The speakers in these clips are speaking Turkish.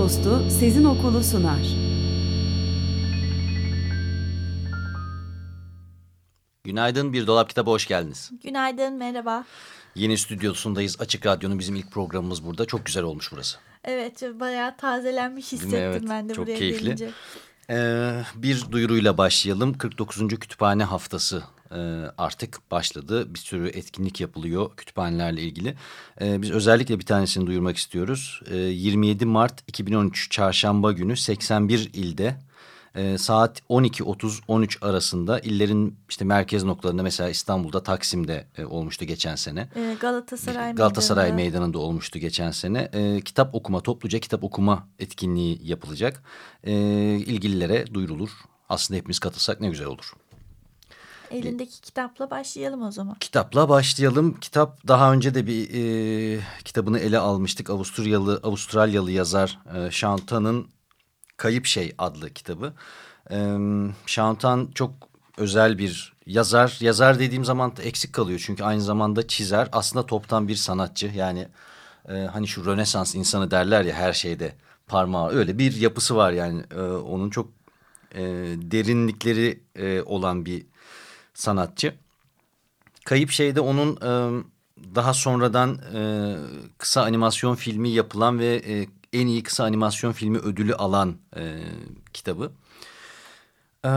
Dostu Sezin Okulu sunar. Günaydın Bir Dolap Kitabı hoş geldiniz. Günaydın, merhaba. Yeni stüdyosundayız. Açık Radyo'nun bizim ilk programımız burada. Çok güzel olmuş burası. Evet, bayağı tazelenmiş hissettim Evet, ben de çok buraya keyifli. gelince. Ee, bir duyuruyla başlayalım. 49. Kütüphane Haftası e, artık başladı. Bir sürü etkinlik yapılıyor kütüphanelerle ilgili. Ee, biz özellikle bir tanesini duyurmak istiyoruz. Ee, 27 Mart 2013 Çarşamba günü 81 ilde e, saat 12.30-13 arasında illerin işte merkez noktalarında mesela İstanbul'da Taksim'de e, olmuştu geçen sene. Ee, Galatasaray Galatasaray Meydanı'nda. Meydanı'nda olmuştu geçen sene. E, kitap okuma, topluca kitap okuma etkinliği yapılacak. E, ilgililere duyurulur. Aslında hepimiz katılsak ne güzel olur. Elindeki kitapla başlayalım o zaman. Kitapla başlayalım. Kitap daha önce de bir e, kitabını ele almıştık. Avusturyalı Avustralyalı yazar e, Şantan'ın Kayıp Şey adlı kitabı. E, Şantan çok özel bir yazar. Yazar dediğim zaman eksik kalıyor. Çünkü aynı zamanda çizer. Aslında toptan bir sanatçı. Yani e, hani şu Rönesans insanı derler ya her şeyde parmağı. Öyle bir yapısı var yani. E, onun çok e, derinlikleri e, olan bir sanatçı. Kayıp Şey'de onun e, daha sonradan e, kısa animasyon filmi yapılan ve e, en iyi kısa animasyon filmi ödülü alan e, kitabı. Ee,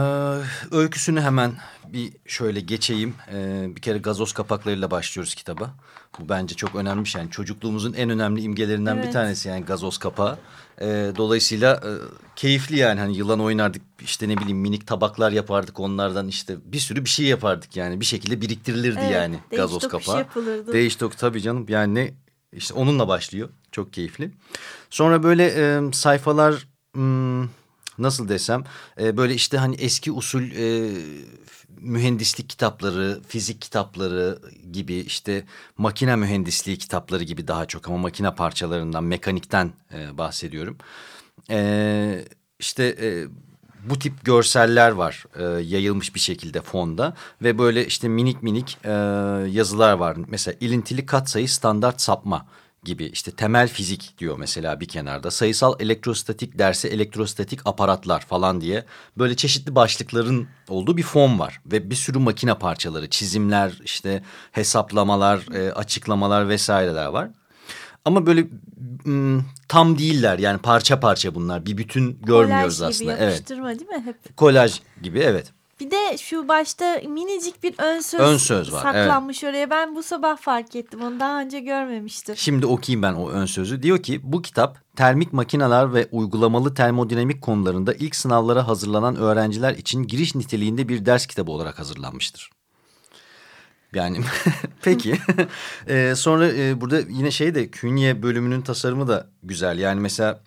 öyküsünü hemen bir şöyle geçeyim. Ee, bir kere gazoz kapaklarıyla başlıyoruz kitaba. Bu bence çok önemli bir şey. Yani çocukluğumuzun en önemli imgelerinden bir Evet. tanesi yani gazoz kapağı. Ee, dolayısıyla e, keyifli yani hani yılan oynardık işte ne bileyim minik tabaklar yapardık onlardan işte bir sürü bir şey yapardık yani bir şekilde biriktirilirdi Evet, yani gazoz kapağı. Değiş tokuş tabii canım yani ne işte onunla başlıyor çok keyifli. Sonra böyle e, sayfalar hmm, nasıl desem e, böyle işte hani eski usul e, mühendislik kitapları, fizik kitapları gibi işte makine mühendisliği kitapları gibi daha çok ama makine parçalarından, mekanikten e, bahsediyorum. E, işte e, bu tip görseller var e, yayılmış bir şekilde fonda ve böyle işte minik minik e, yazılar var. Mesela ilintili katsayı standart sapma gibi işte temel fizik diyor mesela bir kenarda. Sayısal elektrostatik dersi elektrostatik aparatlar falan diye böyle çeşitli başlıkların olduğu bir fon var. Ve bir sürü makine parçaları, çizimler, işte hesaplamalar, e, açıklamalar vesaireler var. Ama böyle m, tam değiller yani parça parça bunlar. Bir bütün görmüyoruz Kolaj aslında. gibi Evet. yapıştırma değil mi hep? Kolaj gibi evet. Bir de şu başta minicik bir ön söz, Ön söz var, saklanmış oraya. Ben bu sabah fark ettim. Onu daha önce görmemiştim. Şimdi okuyayım ben o ön sözü. Diyor ki bu kitap termik makineler ve uygulamalı termodinamik konularında ilk sınavlara hazırlanan öğrenciler için giriş niteliğinde bir ders kitabı olarak hazırlanmıştır. Yani peki. Ee, sonra e, burada yine şey de künye bölümünün tasarımı da güzel. Yani mesela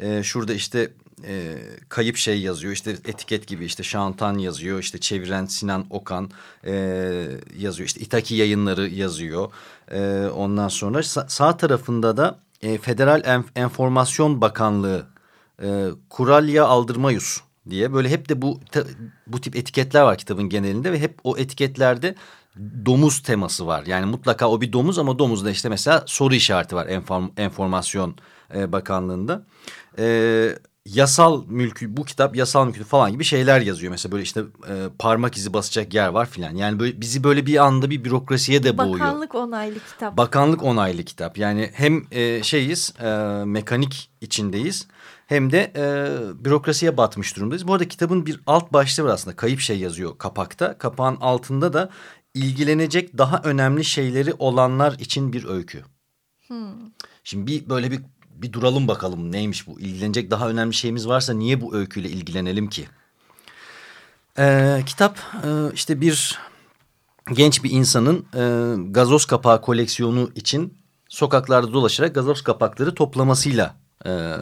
e, şurada işte e, kayıp şey yazıyor. İşte etiket gibi işte Şantan yazıyor. İşte çeviren Sinan Okan e, yazıyor. İşte İtaki yayınları yazıyor. E, ondan sonra sa- sağ tarafında da e, Federal Enf- Enformasyon Bakanlığı e, Kuralya Aldırmayus diye böyle hep de bu bu tip etiketler var kitabın genelinde ve hep o etiketlerde domuz teması var. Yani mutlaka o bir domuz ama domuzda işte mesela soru işareti var enform, enformasyon e, bakanlığında. E, yasal mülkü bu kitap yasal mülkü falan gibi şeyler yazıyor. Mesela böyle işte e, parmak izi basacak yer var filan. Yani böyle, bizi böyle bir anda bir bürokrasiye de boğuyor. Bakanlık onaylı kitap. Bakanlık onaylı kitap. Yani hem e, şeyiz, e, mekanik içindeyiz hem de e, bürokrasiye batmış durumdayız. Bu arada kitabın bir alt başlığı var aslında. Kayıp şey yazıyor kapakta. Kapağın altında da ilgilenecek daha önemli şeyleri olanlar için bir öykü. Şimdi bir böyle bir bir duralım bakalım neymiş bu? İlgilenecek daha önemli şeyimiz varsa niye bu öyküyle ilgilenelim ki? Ee, kitap e, işte bir genç bir insanın e, gazoz kapağı koleksiyonu için sokaklarda dolaşarak gazoz kapakları toplamasıyla Ee,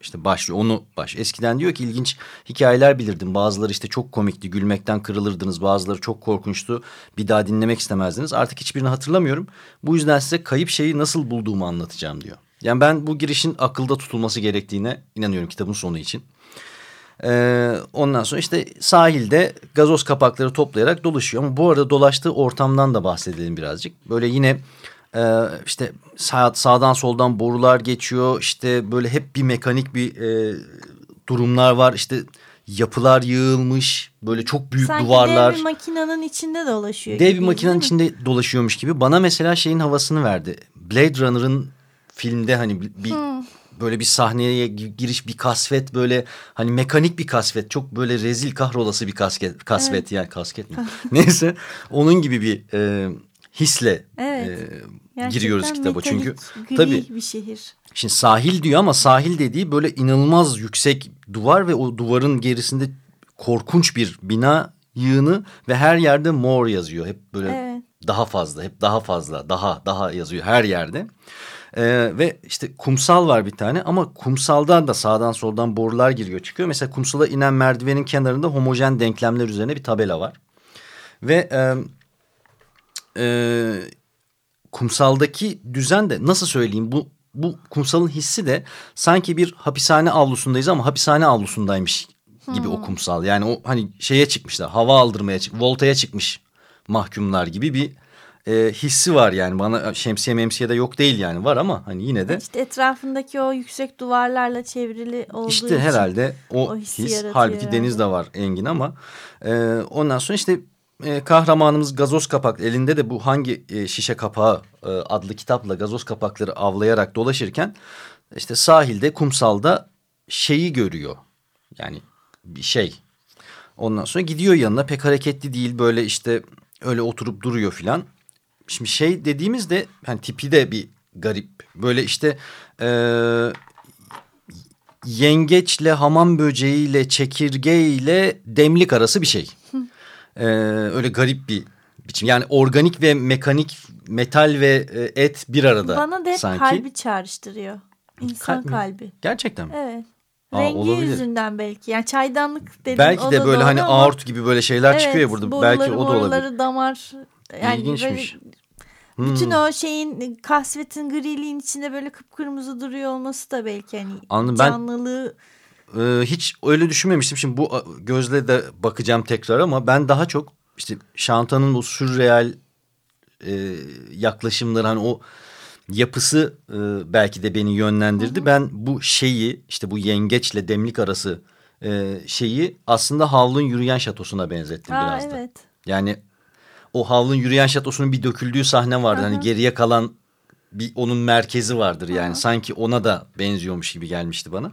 işte başlıyor onu baş. Eskiden diyor ki ilginç hikayeler bilirdim. Bazıları işte çok komikti. Gülmekten kırılırdınız. Bazıları çok korkunçtu. Bir daha dinlemek istemezdiniz. Artık hiçbirini hatırlamıyorum. Bu yüzden size kayıp şeyi nasıl bulduğumu anlatacağım diyor. Yani ben bu girişin akılda tutulması gerektiğine inanıyorum kitabın sonu için. Ee, ondan sonra işte sahilde gazoz kapakları toplayarak dolaşıyor. Ama bu arada dolaştığı ortamdan da bahsedelim birazcık. Böyle yine e, işte sağ, sağdan soldan borular geçiyor. İşte böyle hep bir mekanik bir e, durumlar var. İşte yapılar yığılmış. Böyle çok büyük Sanki duvarlar. dev bir makinenin içinde dolaşıyor. Dev bir gibi, makinenin değil mi? içinde dolaşıyormuş gibi. Bana mesela şeyin havasını verdi. Blade Runner'ın filmde hani bir, bir böyle bir sahneye gi- giriş bir kasvet böyle hani mekanik bir kasvet çok böyle rezil kahrolası bir kasket kasvet yani kasket mi neyse onun gibi bir e, hisle Evet. e, giriyoruz kitaba çünkü gri tabii bir şehir. Şimdi sahil diyor ama sahil dediği böyle inanılmaz yüksek duvar ve o duvarın gerisinde korkunç bir bina yığını ve her yerde more yazıyor. Hep böyle Evet. daha fazla, hep daha fazla, daha daha yazıyor her yerde. Ee, ve işte kumsal var bir tane ama kumsaldan da sağdan soldan borular giriyor çıkıyor. Mesela kumsala inen merdivenin kenarında homojen denklemler üzerine bir tabela var. Ve e, e, kumsaldaki düzen de nasıl söyleyeyim bu bu kumsalın hissi de sanki bir hapishane avlusundayız ama hapishane avlusundaymış gibi o kumsal. Yani o hani şeye çıkmışlar hava aldırmaya çık voltaya çıkmış mahkumlar gibi bir e, hissi var yani bana şemsiye memsiye de yok değil yani var ama hani yine de İşte etrafındaki o yüksek duvarlarla çevrili olduğu işte için. herhalde o, o his halbuki herhalde. deniz de var Engin ama e, ondan sonra işte e, kahramanımız gazoz kapak elinde de bu hangi e, şişe kapağı e, adlı kitapla gazoz kapakları avlayarak dolaşırken işte sahilde kumsalda şeyi görüyor. Yani bir şey. Ondan sonra gidiyor yanına pek hareketli değil böyle işte öyle oturup duruyor filan. Şimdi şey dediğimizde hani tipi de bir garip. Böyle işte e, yengeçle hamam böceğiyle çekirgeyle demlik arası bir şey. Ee, öyle garip bir biçim. Yani organik ve mekanik metal ve e, et bir arada Bana da hep sanki. kalbi çağrıştırıyor. İnsan Kalp kalbi. Gerçekten mi? Evet. Aa, Rengi olabilir. yüzünden belki. Yani çaydanlık dedim. Belki de böyle hani ama- aort gibi böyle şeyler çıkıyor ya burada. Belki boruları, o da olabilir. damar. Yani İlginçmiş. böyle bütün Hmm. o şeyin kasvetin griliğin içinde böyle kıpkırmızı duruyor olması da belki hani Anladım. Ben- Ee, hiç öyle düşünmemiştim. Şimdi bu gözle de bakacağım tekrar ama ben daha çok işte Şantan'ın o sürreal e, yaklaşımları hani o yapısı e, belki de beni yönlendirdi. Ben bu şeyi işte bu yengeçle demlik arası e, şeyi aslında Havl'ın yürüyen şatosuna benzettim Aa, biraz da. evet. Yani o Havl'ın yürüyen şatosunun bir döküldüğü sahne vardı. Hani geriye kalan bir onun merkezi vardır yani. Sanki ona da benziyormuş gibi gelmişti bana.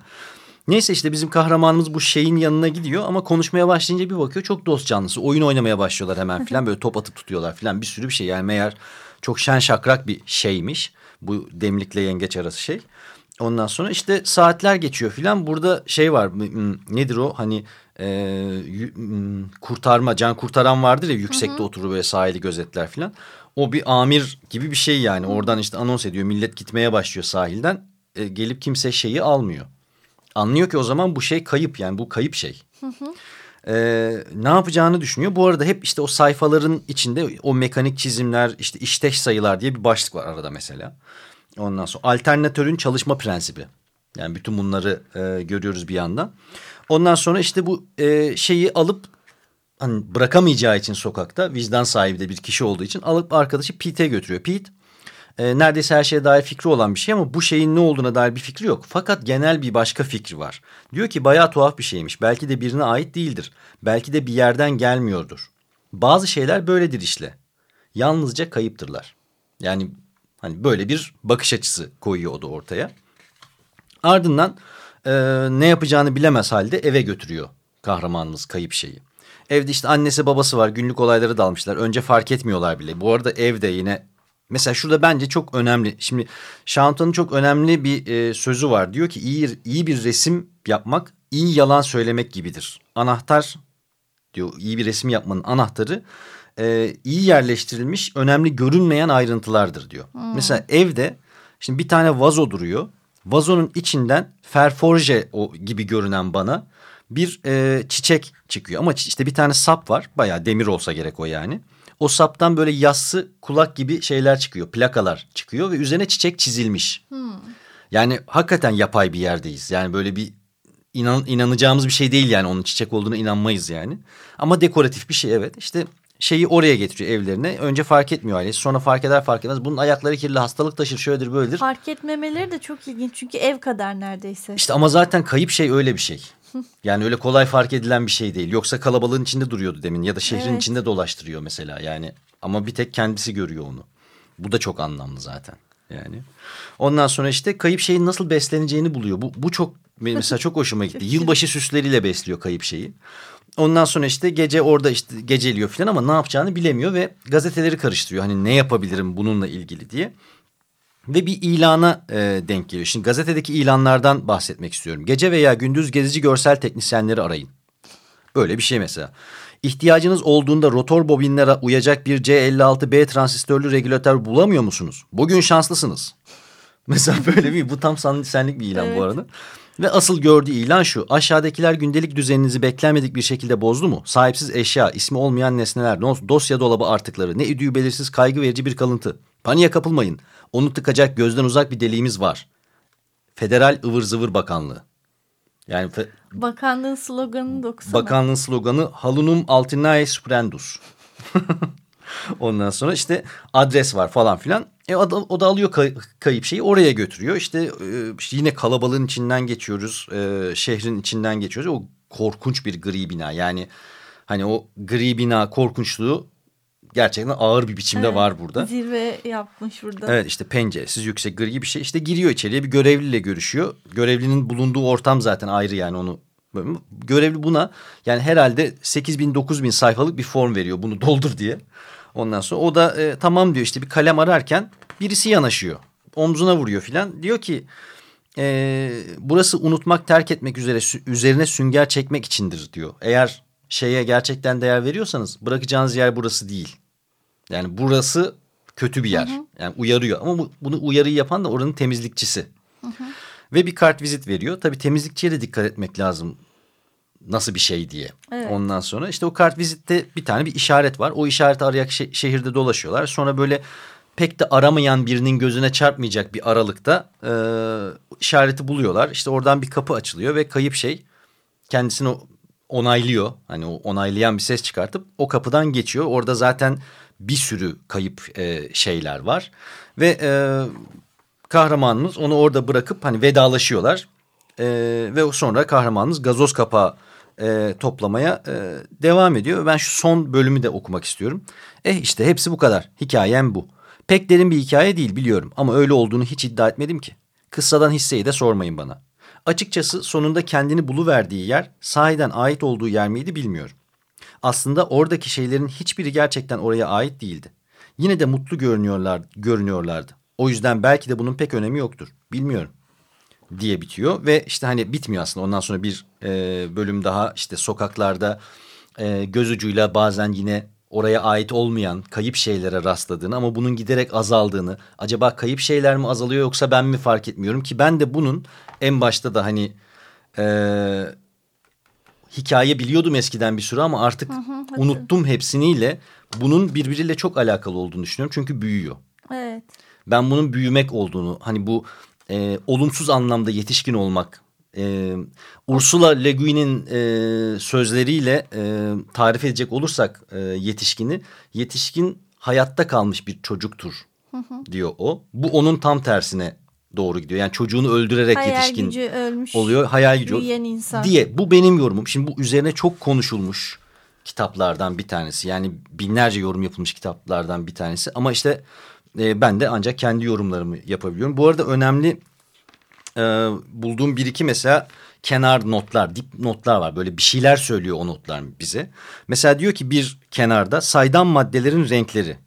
Neyse işte bizim kahramanımız bu şeyin yanına gidiyor ama konuşmaya başlayınca bir bakıyor çok dost canlısı. Oyun oynamaya başlıyorlar hemen filan böyle top atıp tutuyorlar filan bir sürü bir şey. Yani meğer çok şen şakrak bir şeymiş bu demlikle yengeç arası şey. Ondan sonra işte saatler geçiyor filan burada şey var nedir o hani e, kurtarma can kurtaran vardır ya yüksekte oturur böyle sahili gözetler filan. O bir amir gibi bir şey yani oradan işte anons ediyor millet gitmeye başlıyor sahilden E, gelip kimse şeyi almıyor. Anlıyor ki o zaman bu şey kayıp yani bu kayıp şey. Ee, ne yapacağını düşünüyor. Bu arada hep işte o sayfaların içinde o mekanik çizimler işte işteş sayılar diye bir başlık var arada mesela. Ondan sonra alternatörün çalışma prensibi. Yani bütün bunları e, görüyoruz bir yandan. Ondan sonra işte bu e, şeyi alıp hani bırakamayacağı için sokakta vicdan sahibi de bir kişi olduğu için alıp arkadaşı Pete'e götürüyor. Pete e, neredeyse her şeye dair fikri olan bir şey ama bu şeyin ne olduğuna dair bir fikri yok. Fakat genel bir başka fikri var. Diyor ki bayağı tuhaf bir şeymiş. Belki de birine ait değildir. Belki de bir yerden gelmiyordur. Bazı şeyler böyledir işte. Yalnızca kayıptırlar. Yani hani böyle bir bakış açısı koyuyor o da ortaya. Ardından e, ne yapacağını bilemez halde eve götürüyor kahramanımız kayıp şeyi. Evde işte annesi babası var günlük olayları dalmışlar. Önce fark etmiyorlar bile. Bu arada evde yine mesela şurada bence çok önemli. Şimdi Şanton'un çok önemli bir e, sözü var. Diyor ki iyi, iyi bir resim yapmak iyi yalan söylemek gibidir. Anahtar diyor iyi bir resim yapmanın anahtarı e, iyi yerleştirilmiş önemli görünmeyen ayrıntılardır diyor. Mesela evde şimdi bir tane vazo duruyor. vazonun içinden ferforje o gibi görünen bana bir e, çiçek çıkıyor. Ama işte bir tane sap var bayağı demir olsa gerek o yani. O saptan böyle yassı kulak gibi şeyler çıkıyor plakalar çıkıyor ve üzerine çiçek çizilmiş. Yani hakikaten yapay bir yerdeyiz yani böyle bir inan, inanacağımız bir şey değil yani onun çiçek olduğuna inanmayız yani. Ama dekoratif bir şey evet işte şeyi oraya getiriyor evlerine. Önce fark etmiyor ailesi sonra fark eder fark etmez. Bunun ayakları kirli hastalık taşır şöyledir böyledir. Fark etmemeleri de çok ilginç çünkü ev kadar neredeyse. İşte ama zaten kayıp şey öyle bir şey. Yani öyle kolay fark edilen bir şey değil. Yoksa kalabalığın içinde duruyordu demin ya da şehrin Evet. içinde dolaştırıyor mesela yani. Ama bir tek kendisi görüyor onu. Bu da çok anlamlı zaten yani. Ondan sonra işte kayıp şeyin nasıl besleneceğini buluyor. Bu, bu çok mesela çok hoşuma gitti. Yılbaşı süsleriyle besliyor kayıp şeyi. Ondan sonra işte gece orada işte geceliyor falan ama ne yapacağını bilemiyor ve gazeteleri karıştırıyor. Hani ne yapabilirim bununla ilgili diye. Ve bir ilana e, denk geliyor. Şimdi gazetedeki ilanlardan bahsetmek istiyorum. Gece veya gündüz gezici görsel teknisyenleri arayın. Böyle bir şey mesela. İhtiyacınız olduğunda rotor bobinlere uyacak bir C56B transistörlü regülatör bulamıyor musunuz? Bugün şanslısınız. Mesela böyle bir bu tam senlik bir ilan Evet. bu arada. Ve asıl gördüğü ilan şu. Aşağıdakiler gündelik düzeninizi beklenmedik bir şekilde bozdu mu? Sahipsiz eşya, ismi olmayan nesneler, dosya dolabı artıkları, ne idüğü belirsiz kaygı verici bir kalıntı. Paniğe kapılmayın. Onu tıkacak gözden uzak bir deliğimiz var. Federal ıvır zıvır bakanlığı. Yani Bakanlığın sloganını da okusana. bakanlığın sloganı halunum altinae sprendus. Ondan sonra işte adres var falan filan. E, o, da, o da alıyor kay- kayıp şeyi oraya götürüyor. İşte e, işte yine kalabalığın içinden geçiyoruz. E, şehrin içinden geçiyoruz. O korkunç bir gri bina. Yani hani o gri bina korkunçluğu gerçekten ağır bir biçimde Evet, var burada. Zirve yapmış burada. Evet işte penceresiz yüksek gri bir şey. İşte giriyor içeriye bir görevliyle görüşüyor. Görevlinin bulunduğu ortam zaten ayrı yani onu. Görevli buna yani herhalde 8 bin 9 bin sayfalık bir form veriyor bunu doldur diye. Ondan sonra o da e, tamam diyor işte bir kalem ararken birisi yanaşıyor. Omzuna vuruyor filan. Diyor ki e, burası unutmak terk etmek üzere üzerine sünger çekmek içindir diyor. Eğer şeye gerçekten değer veriyorsanız bırakacağınız yer burası değil. Yani burası kötü bir yer. Yani uyarıyor ama bu, bunu uyarıyı yapan da oranın temizlikçisi. Ve bir kart vizit veriyor. Tabii temizlikçiye de dikkat etmek lazım. Nasıl bir şey diye. Evet. Ondan sonra işte o kart vizitte bir tane bir işaret var. O işareti arayarak şe- şehirde dolaşıyorlar. Sonra böyle pek de aramayan birinin gözüne çarpmayacak bir aralıkta e, işareti buluyorlar. İşte oradan bir kapı açılıyor ve kayıp şey kendisini onaylıyor. Hani o onaylayan bir ses çıkartıp o kapıdan geçiyor. Orada zaten bir sürü kayıp e, şeyler var. Ve e, kahramanımız onu orada bırakıp hani vedalaşıyorlar. E, ve sonra kahramanımız gazoz kapağı e, toplamaya e, devam ediyor. Ben şu son bölümü de okumak istiyorum. Eh işte hepsi bu kadar. Hikayem bu. Pek derin bir hikaye değil biliyorum ama öyle olduğunu hiç iddia etmedim ki. Kıssadan hisseyi de sormayın bana. Açıkçası sonunda kendini buluverdiği yer sahiden ait olduğu yer miydi bilmiyorum. Aslında oradaki şeylerin hiçbiri gerçekten oraya ait değildi. Yine de mutlu görünüyorlar, görünüyorlardı. O yüzden belki de bunun pek önemi yoktur. Bilmiyorum diye bitiyor ve işte hani bitmiyor aslında ondan sonra bir e, bölüm daha işte sokaklarda e, göz ucuyla bazen yine oraya ait olmayan kayıp şeylere rastladığını ama bunun giderek azaldığını acaba kayıp şeyler mi azalıyor yoksa ben mi fark etmiyorum ki ben de bunun en başta da hani e, hikaye biliyordum eskiden bir süre ama artık unuttum hepsiniyle bunun birbiriyle çok alakalı olduğunu düşünüyorum çünkü büyüyor Evet. ben bunun büyümek olduğunu hani bu e, olumsuz anlamda yetişkin olmak e, Ursula Le Guin'in e, sözleriyle e, tarif edecek olursak e, yetişkini yetişkin hayatta kalmış bir çocuktur diyor o. Bu onun tam tersine doğru gidiyor. Yani çocuğunu öldürerek Hayal yetişkin gücü ölmüş. oluyor. Hayal gücü Büyüyen insan. diye. Bu benim yorumum. Şimdi bu üzerine çok konuşulmuş kitaplardan bir tanesi. Yani binlerce yorum yapılmış kitaplardan bir tanesi. Ama işte e, ben de ancak kendi yorumlarımı yapabiliyorum. Bu arada önemli e, bulduğum bir iki mesela kenar notlar, dip notlar var. Böyle bir şeyler söylüyor o notlar bize. Mesela diyor ki bir kenarda saydam maddelerin renkleri.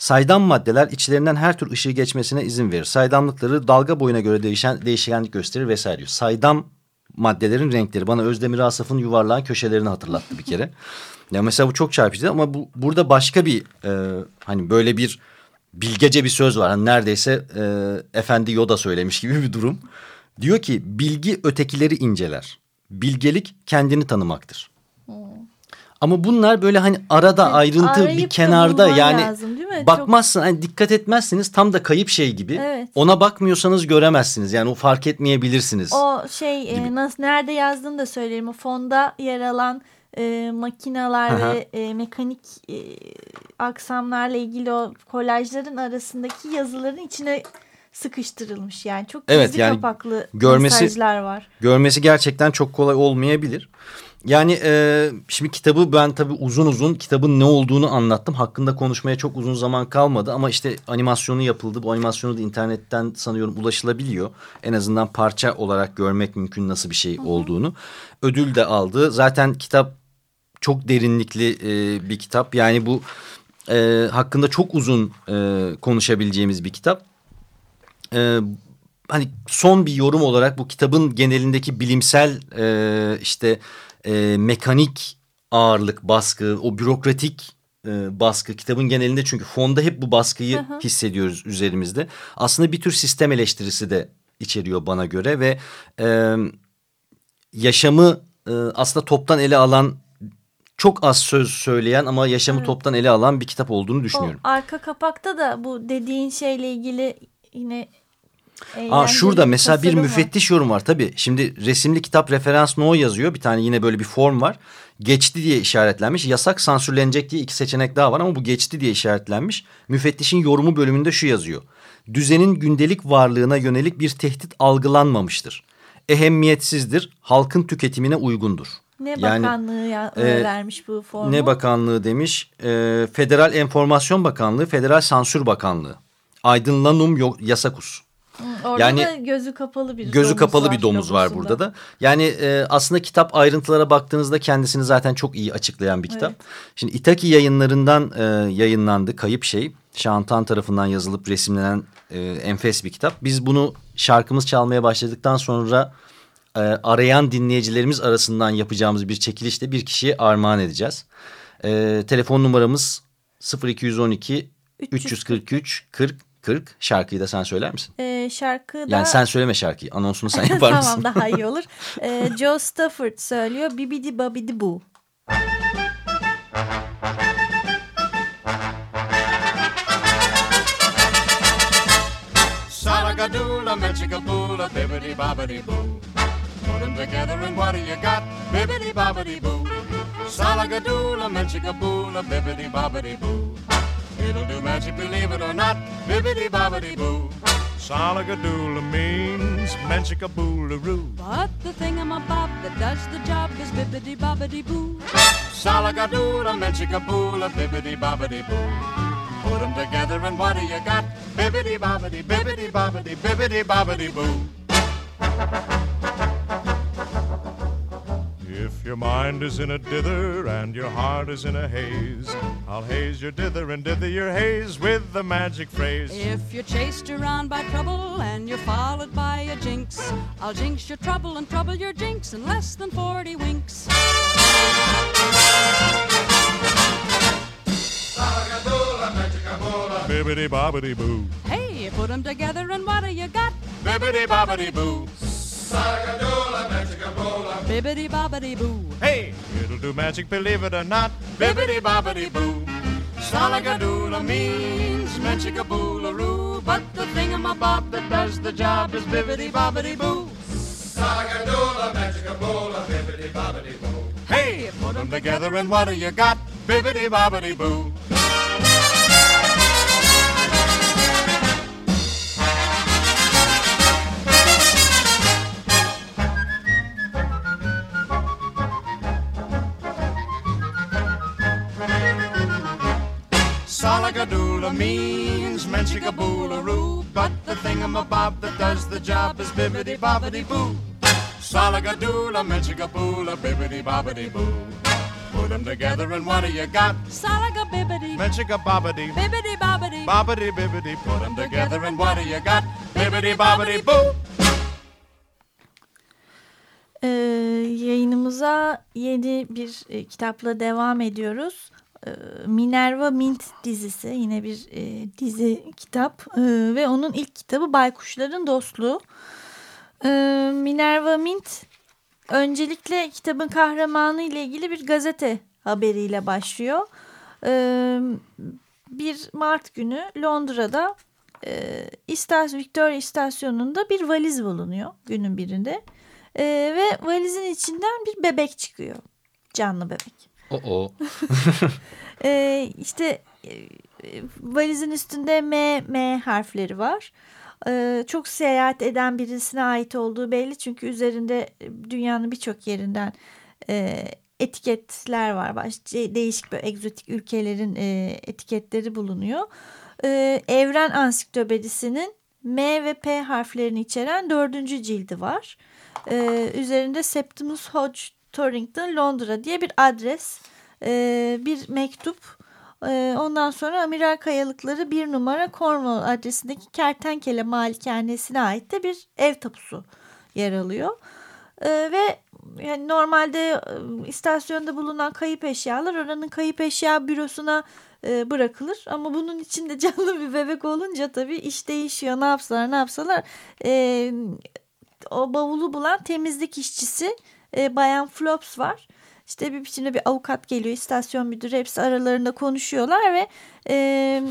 Saydam maddeler içlerinden her tür ışığı geçmesine izin verir. Saydamlıkları dalga boyuna göre değişen, değişkenlik gösterir vesaire diyor. Saydam maddelerin renkleri bana Özdemir Asaf'ın yuvarlanan köşelerini hatırlattı bir kere. Ya mesela bu çok çarpıcı ama bu burada başka bir e, hani böyle bir bilgece bir söz var. Hani neredeyse e, Efendi Yoda söylemiş gibi bir durum. Diyor ki bilgi ötekileri inceler. Bilgelik kendini tanımaktır. Ama bunlar böyle hani arada Evet, ayrıntı bir da kenarda yani lazım, bakmazsın hani dikkat etmezseniz tam da kayıp şey gibi. Evet. Ona bakmıyorsanız göremezsiniz. Yani o fark etmeyebilirsiniz. O şey e, nasıl nerede yazdığını da söylerim. O fonda yer alan e, makinalar ve e, mekanik e, aksamlarla ilgili o kolajların arasındaki yazıların içine sıkıştırılmış yani çok Evet, yani kapaklı görmesi- mesajlar var. Görmesi gerçekten çok kolay olmayabilir. Yani e, şimdi kitabı ben tabii uzun uzun kitabın ne olduğunu anlattım. Hakkında konuşmaya çok uzun zaman kalmadı ama işte animasyonu yapıldı. Bu animasyonu da internetten sanıyorum ulaşılabiliyor. En azından parça olarak görmek mümkün nasıl bir şey olduğunu. Ödül de aldı. Zaten kitap çok derinlikli e, bir kitap. Yani bu e, hakkında çok uzun e, konuşabileceğimiz bir kitap. E, hani son bir yorum olarak bu kitabın genelindeki bilimsel e, işte e, mekanik ağırlık baskı, o bürokratik e, baskı kitabın genelinde çünkü fonda hep bu baskıyı Hı hı. hissediyoruz üzerimizde. Aslında bir tür sistem eleştirisi de içeriyor bana göre ve e, yaşamı e, aslında toptan ele alan çok az söz söyleyen ama yaşamı Evet. toptan ele alan bir kitap olduğunu O düşünüyorum. arka kapakta da bu dediğin şeyle ilgili yine Aa, eğlenceli şurada mesela bir müfettiş yorum var tabii. Şimdi resimli kitap referans no yazıyor. Bir tane yine böyle bir form var. Geçti diye işaretlenmiş. Yasak sansürlenecek diye iki seçenek daha var ama bu geçti diye işaretlenmiş. Müfettişin yorumu bölümünde şu yazıyor. Düzenin gündelik varlığına yönelik bir tehdit algılanmamıştır. Ehemmiyetsizdir, halkın tüketimine uygundur. Ne Yani, bakanlığı ya, e, vermiş bu formu? Ne bakanlığı demiş? Ee, Federal Enformasyon Bakanlığı, Federal Sansür Bakanlığı. Aydınlanum Yasakus. Orada Yani da gözü kapalı bir Gözü domuz kapalı var bir domuz var burada da. Yani e, aslında kitap ayrıntılara baktığınızda kendisini zaten çok iyi açıklayan bir kitap. Evet. Şimdi Itaki yayınlarından e, yayınlandı Kayıp Şey. Şantan tarafından yazılıp resimlenen e, enfes bir kitap. Biz bunu şarkımız çalmaya başladıktan sonra e, arayan dinleyicilerimiz arasından yapacağımız bir çekilişte bir kişiye armağan edeceğiz. E, telefon numaramız 0212 343 40 40. Şarkıyı da sen söyler misin? Ee, şarkı da... Yani sen söyleme şarkıyı. Anonsunu sen yapar mısın? tamam daha iyi olur. Ee, Joe Stafford söylüyor. Bibidi babidi bu. Salagadoola, Mechicaboola, bibbidi bobbidi boo. Put 'em together and what do you got? Bibbidi bobbidi boo. Salagadoola, Mechicaboola, bibbidi bobbidi boo. It'll do magic, believe it or not. Bibbidi bobbidi boo. Salagadoola means Menchikaboolaroo. But the thingamabob that does the job is bibbidi bobbidi boo. Salagadoola, Mechicaboola, bibbidi bobbidi boo. Put 'em together and what do you got? Bibbidi bobbidi, bibbidi bobbidi, bibbidi bobbidi boo. If your mind is in a dither and your heart is in a haze, I'll haze your dither and dither your haze with the magic phrase. If you're chased around by trouble and you're followed by a jinx, I'll jinx your trouble and trouble your jinx in less than 40 winks. Bibbidi bobbidi boo. Hey, you put 'em together and what do you got? Bibbidi bobbidi boo. Bibbidi bobbidi boo. Hey, it'll do magic, believe it or not. Bibbidi bobbidi boo. Salagadoola means Menchikaboolaroo. But the thingamabob that does the job is bibbidi bobbidi boo. Salagadoola, magicaboola, bibbidi bobbidi boo. Hey, you put 'em together and what do you got? Bibbidi bobbidi boo. Salagadoola means Menchikaboolaroo. But the thingamabob that does the job is bibbidi bobbidi boo. Salagadoola, Menchikaboola, bibbidi bobbidi boo. Put 'em together and what do you got? Salaga bibbidi. Menchikabobbidi, Bibbidi bobbidi. bobbidi bibbidi. Put 'em together and what do you got? Bibbidi bobbidi boo. Ee, yayınımıza yeni bir e, kitapla devam ediyoruz. Ee, Minerva Mint dizisi yine bir e, dizi kitap Ee, ve onun ilk kitabı Baykuşların Dostluğu. Ee, Minerva Mint öncelikle kitabın kahramanı ile ilgili bir gazete haberiyle başlıyor. Ee, bir Mart günü Londra'da e, istasyon, Victoria istasyonunda bir valiz bulunuyor günün birinde. E, ve valizin içinden bir bebek çıkıyor. Canlı bebek. O o. e, işte e, valizin üstünde M, M harfleri var. E, çok seyahat eden birisine ait olduğu belli. Çünkü üzerinde dünyanın birçok yerinden e, etiketler var. Başka değişik bir egzotik ülkelerin e, etiketleri bulunuyor. E, Evren Ansiklopedisi'nin M ve P harflerini içeren dördüncü cildi var. E, üzerinde Septimus Hodge Torrington Londra diye bir adres, e, bir mektup. E, ondan sonra Amiral Kayalıkları bir numara Cornwall adresindeki Kertenkele Malikanesi'ne ait de bir ev tapusu yer alıyor. E, ve yani normalde e, istasyonda bulunan kayıp eşyalar oranın kayıp eşya bürosuna e, bırakılır. Ama bunun içinde canlı bir bebek olunca tabii iş değişiyor. Ne yapsalar ne yapsalar e, o bavulu bulan temizlik işçisi e, Bayan Flops var. İşte bir biçimde bir avukat geliyor, istasyon müdürü hepsi aralarında konuşuyorlar ve e,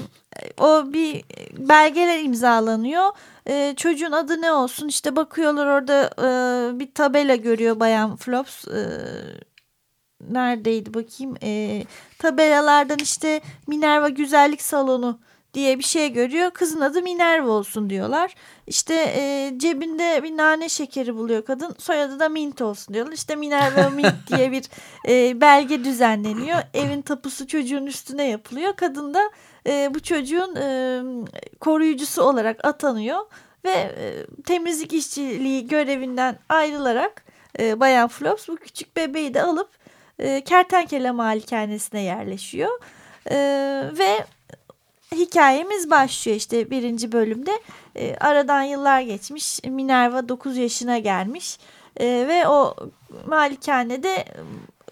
o bir belgeler imzalanıyor. E, çocuğun adı ne olsun işte bakıyorlar orada e, bir tabela görüyor Bayan Flops. E, neredeydi bakayım e, tabelalardan işte Minerva Güzellik Salonu diye bir şey görüyor. Kızın adı Minerva olsun diyorlar. İşte e, cebinde bir nane şekeri buluyor kadın. Soyadı da Mint olsun diyorlar. İşte Minerva Mint diye bir e, belge düzenleniyor. Evin tapusu çocuğun üstüne yapılıyor. Kadın da e, bu çocuğun e, koruyucusu olarak atanıyor. Ve e, temizlik işçiliği görevinden ayrılarak e, Bayan Flops bu küçük bebeği de alıp e, kertenkele malikanesine yerleşiyor. E, ve hikayemiz başlıyor işte birinci bölümde. E, aradan yıllar geçmiş. Minerva 9 yaşına gelmiş. E, ve o malikanede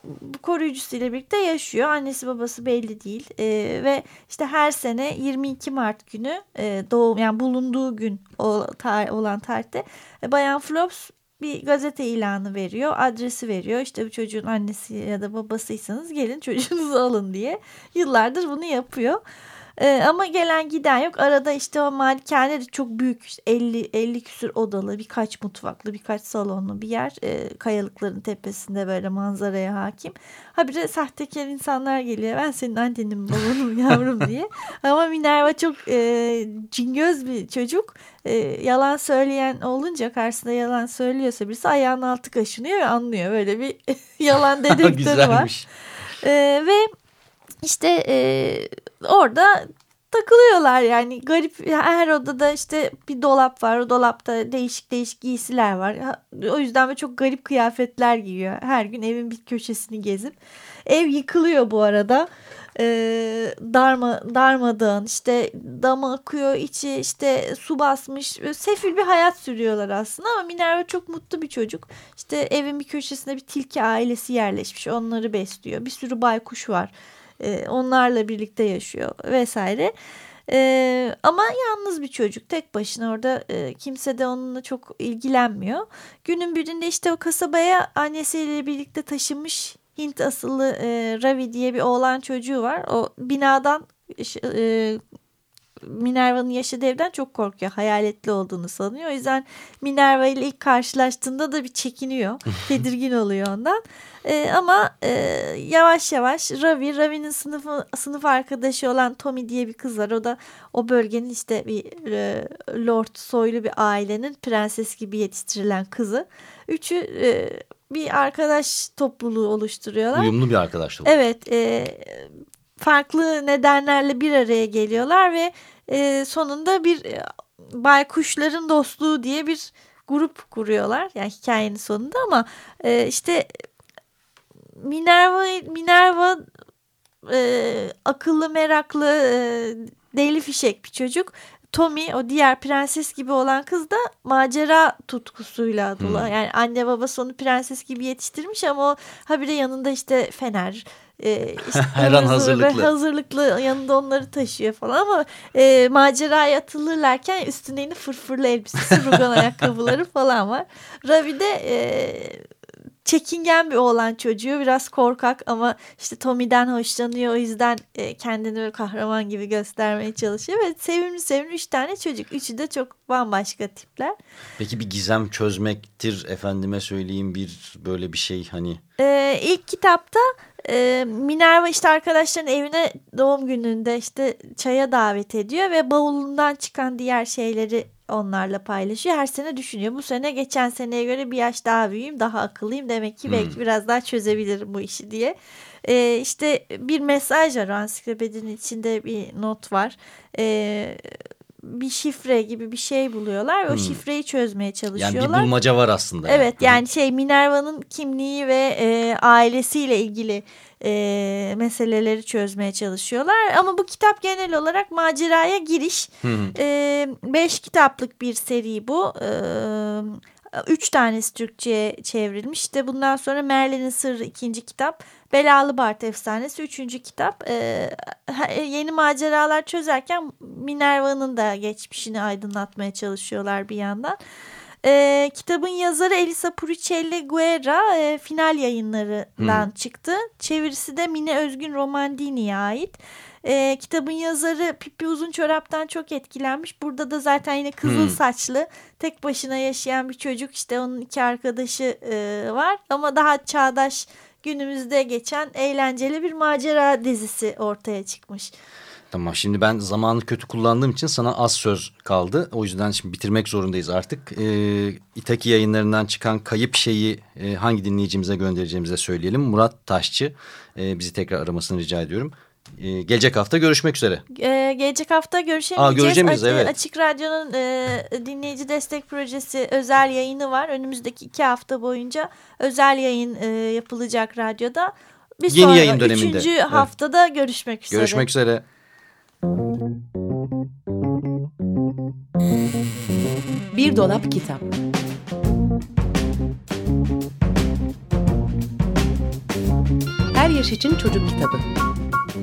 bu koruyucusuyla birlikte yaşıyor. Annesi babası belli değil. E, ve işte her sene 22 Mart günü e, doğum yani bulunduğu gün o, tar olan tarihte e, Bayan Flops bir gazete ilanı veriyor. Adresi veriyor. İşte bu çocuğun annesi ya da babasıysanız gelin çocuğunuzu alın diye. Yıllardır bunu yapıyor. Ee, ama gelen giden yok. Arada işte o malikane de çok büyük. İşte 50, 50 küsür odalı, birkaç mutfaklı, birkaç salonlu bir yer. Ee, kayalıkların tepesinde böyle manzaraya hakim. Ha bir de sahtekar insanlar geliyor. Ben senin annenim, babanım, yavrum diye. Ama Minerva çok e, cingöz bir çocuk. E, yalan söyleyen olunca karşısında yalan söylüyorsa birisi ayağının altı kaşınıyor ve anlıyor. Böyle bir yalan dedektörü var. E, ve işte e, orada takılıyorlar yani. Garip her odada işte bir dolap var. O dolapta değişik değişik giysiler var. O yüzden böyle çok garip kıyafetler giyiyor. Her gün evin bir köşesini gezip. Ev yıkılıyor bu arada. Ee, darma darmadağın işte dama akıyor içi işte su basmış. Sefil bir hayat sürüyorlar aslında ama Minerva çok mutlu bir çocuk. İşte evin bir köşesinde bir tilki ailesi yerleşmiş. Onları besliyor. Bir sürü baykuş var e, onlarla birlikte yaşıyor vesaire. E, ama yalnız bir çocuk tek başına orada e, kimse de onunla çok ilgilenmiyor. Günün birinde işte o kasabaya annesiyle birlikte taşınmış Hint asıllı Ravi diye bir oğlan çocuğu var. O binadan Minerva'nın yaşadığı evden çok korkuyor. Hayaletli olduğunu sanıyor. O yüzden Minerva ile ilk karşılaştığında da bir çekiniyor. Tedirgin oluyor ondan. E, ama e, yavaş yavaş Ravi, Ravi'nin sınıfı, sınıf arkadaşı olan Tommy diye bir kız var. O da o bölgenin işte bir e, lord soylu bir ailenin prenses gibi yetiştirilen kızı. Üçü e, bir arkadaş topluluğu oluşturuyorlar. Uyumlu bir arkadaş topluluğu. Evet. E, farklı nedenlerle bir araya geliyorlar ve e, sonunda bir e, baykuşların dostluğu diye bir grup kuruyorlar. Yani hikayenin sonunda ama e, işte Minerva Minerva e, akıllı meraklı e, deli fişek bir çocuk. Tommy o diğer prenses gibi olan kız da macera tutkusuyla dolu. Hmm. Yani anne babası onu prenses gibi yetiştirmiş ama o habire yanında işte fener e, işte Her an hazırlıklı. hazırlıklı yanında onları taşıyor falan ama e, maceraya atılırlarken üstünde yine fırfırlı elbisesi, rugan ayakkabıları falan var. Ravi de e, çekingen bir oğlan çocuğu biraz korkak ama işte Tommy'den hoşlanıyor o yüzden e, kendini böyle kahraman gibi göstermeye çalışıyor ve sevimli sevimli üç tane çocuk üçü de çok bambaşka tipler. Peki bir gizem çözmektir efendime söyleyeyim bir böyle bir şey hani. Ee, ilk kitapta e, Minerva işte arkadaşların evine doğum gününde işte çaya davet ediyor ve bavulundan çıkan diğer şeyleri onlarla paylaşıyor. Her sene düşünüyor. Bu sene geçen seneye göre bir yaş daha büyüğüm, daha akıllıyım. Demek ki belki biraz daha çözebilirim bu işi diye. Ee, işte bir mesaj var. O ansiklopedinin içinde bir not var. Ee, bir şifre gibi bir şey buluyorlar. ve O şifreyi çözmeye Yani çalışıyorlar. bir bulmaca var aslında. Evet yani. yani şey Minerva'nın kimliği ve e, ailesiyle ilgili e, meseleleri çözmeye çalışıyorlar. Ama bu kitap genel olarak maceraya giriş. E, beş kitaplık bir seri bu. E, üç tanesi Türkçe'ye çevrilmiş. İşte bundan sonra Merlin'in Sırrı ikinci kitap. Belalı Bart Efsanesi üçüncü kitap. E, ha- yeni maceralar çözerken Minerva'nın da geçmişini aydınlatmaya çalışıyorlar bir yandan. E, kitabın yazarı Elisa Puricelli Guerra e, final yayınlarından çıktı. Çevirisi de Mine Özgün Romandini'ye ait. E, kitabın yazarı Pippi Uzunçorap'tan çok etkilenmiş. Burada da zaten yine kızıl Hmm. saçlı tek başına yaşayan bir çocuk işte onun iki arkadaşı e, var. Ama daha çağdaş günümüzde geçen eğlenceli bir macera dizisi ortaya çıkmış. Tamam şimdi ben zamanı kötü kullandığım için sana az söz kaldı. O yüzden şimdi bitirmek zorundayız artık. Ee, İtaki yayınlarından çıkan kayıp şeyi e, hangi dinleyicimize göndereceğimize söyleyelim. Murat Taşçı e, bizi tekrar aramasını rica ediyorum. E, gelecek hafta görüşmek üzere. Ee, gelecek hafta görüşemeyeceğiz. Aa, görüşemeyiz, Açık- evet. Açık Radyo'nun e, dinleyici destek projesi özel yayını var. Önümüzdeki iki hafta boyunca özel yayın e, yapılacak radyoda. Bir Yeni sonra, yayın döneminde. Üçüncü Evet. haftada görüşmek üzere. Görüşmek üzere. Bir dolap kitap. Her yaş için çocuk kitabı.